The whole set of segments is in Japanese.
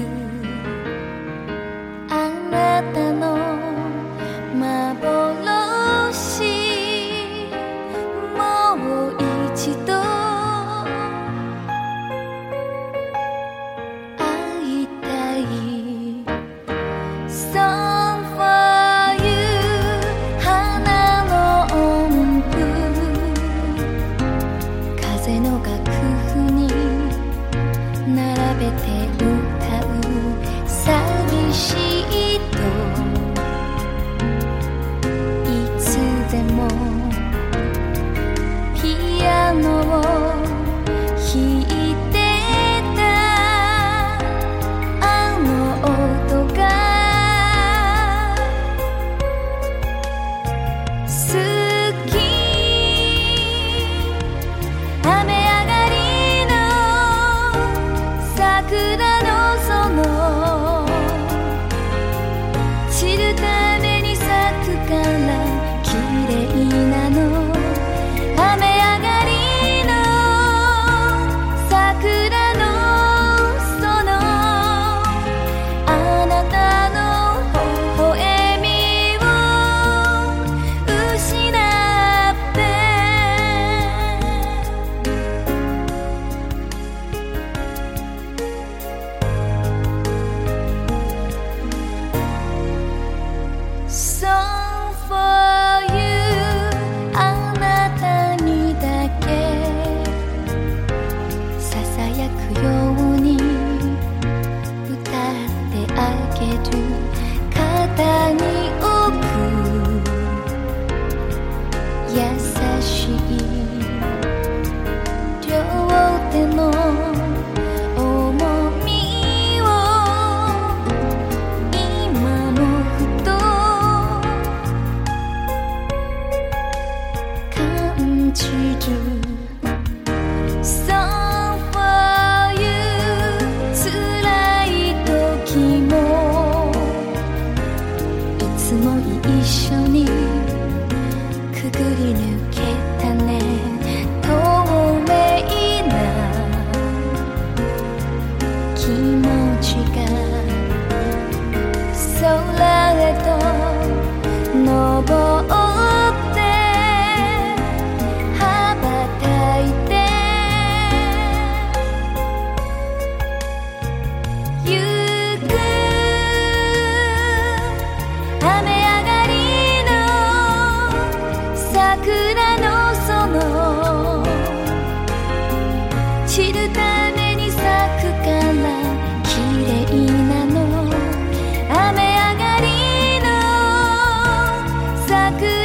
」「あなたのまぼろしもう一度」「会いたいそ」ける肩に置く優しい両手の重みを今もふと感じる知るために咲くから綺麗なの。雨上がりの桜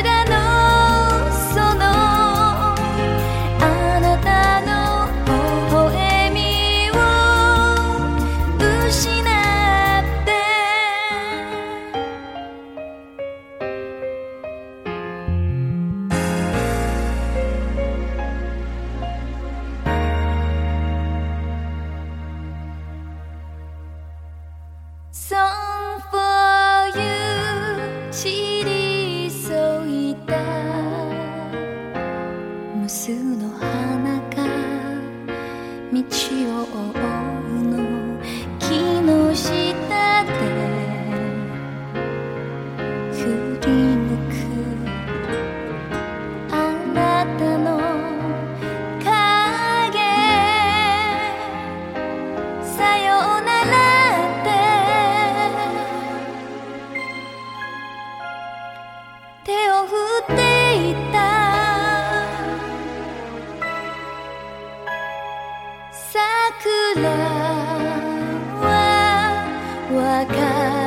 手を振っていた。桜は若い。